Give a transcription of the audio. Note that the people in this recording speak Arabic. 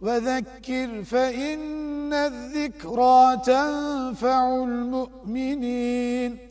وذكر فإن الذكرى تنفع المؤمنين.